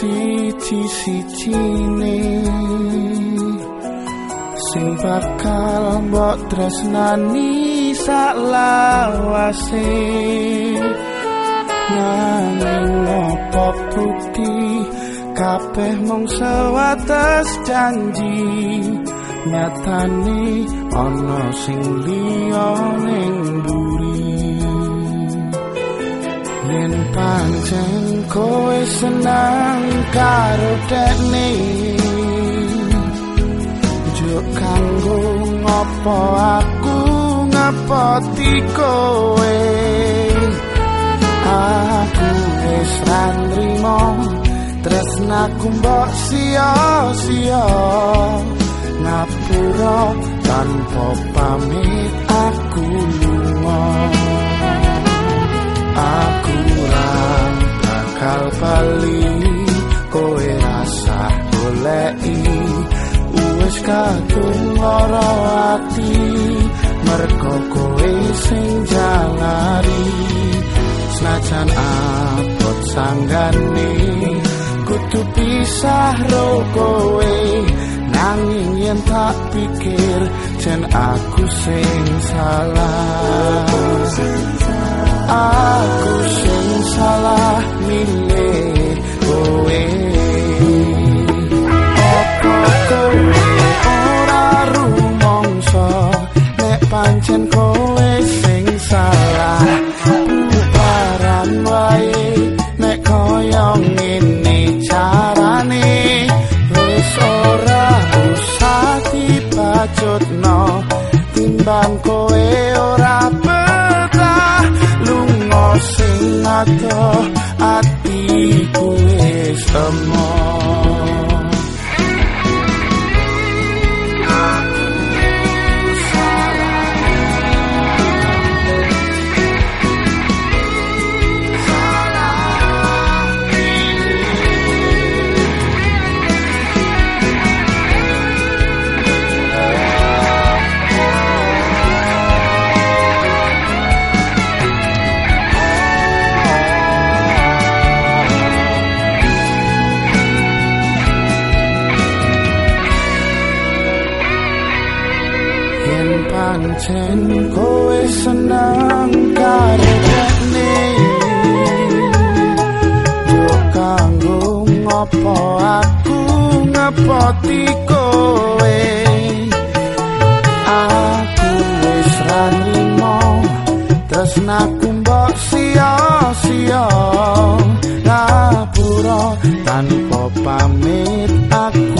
siji-sijine. Sing bakal mbok tresnani sak lawase. Apa bukti kabeh mung sewates janji. Nyatane ana sing liya ning buri yen pancen kowe senang karo dekne juk kanggo ngopo aku ngapoti kowe aku wis randrimo tresnaku mbok sia-sia. Ngapura tanpa pamit aku lunga. Aku ra bakal bali kowe rasa goleki. Wis kadung lara ati mergo kowe sing jalari. Senajan abot sanggane kudu pisah ro kowe. Nanging yen tak pikir jen aku sing salah aku sing salah milih kowe. Apa kowe pancen kowe senang karo dekne yo kanggo ngopo aku ngepoti kowe? Aku wis ra nrimo tresnaku mbok sia-sia. Ngapura tanpa pamit aku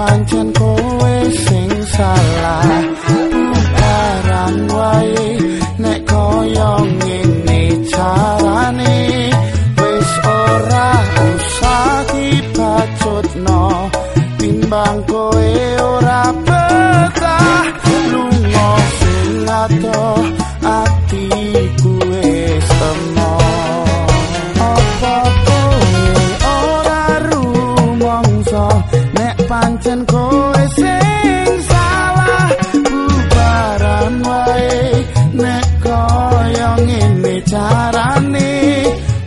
pancen kowe sing salah. Bubaran wae nek koyo ngene carane wis ora usah dibacutno. Timbang kowe ora betah lunga sing adoh pancen kowe sing salah bubaran wae nek koyo ngene carane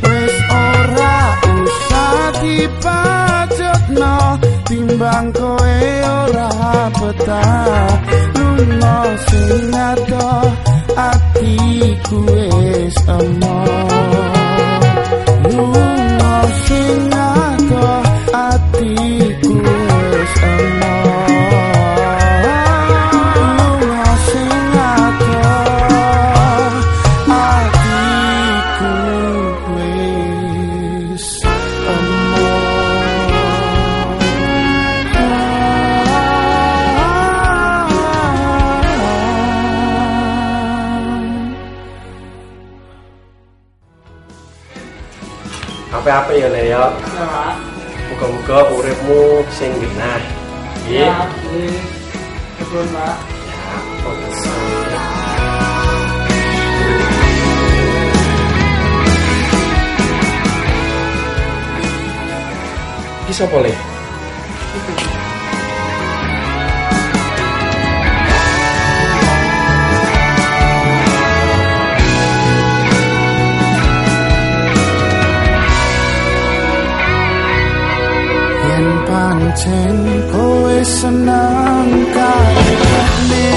wis ora usah dipajutno timbang kowe ora betah. Lunga sing adoh atiku wis Apa-apa ya Le ya. Ya, Pak. Muga-muga uripmu sing genah. Nggih. Ya. Betul, Pak. Ya, oke. Iki sapa Le? Yen pancen kowe seneng karepne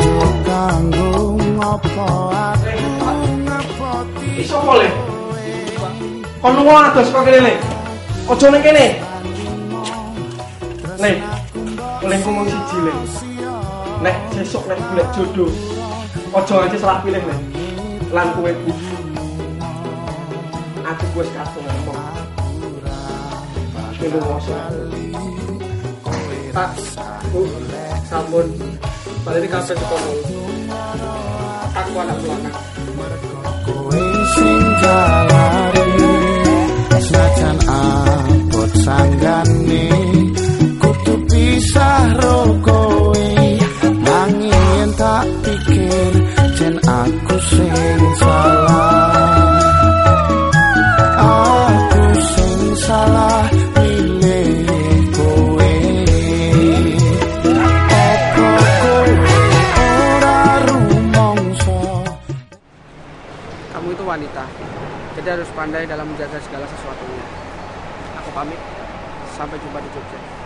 Yo kanggo ngopo aku ngepoti Iki sapa Le? Kon lunga ados kok kene. Ojo ning kene. Le. Le ngomong siji Le. Nek sesuk nek golek jodoh. Ojo aja salah pilih Le. Lan kowe Bu. Aku wis kadung ngomong. Kene ngoso. Pak, Bu, sampun. Balik di kafe sekolah. Aku anak pelana. kowe harus pandai dalam menjaga segala sesuatunya. Aku pamit. Sampai jumpa di Jogja.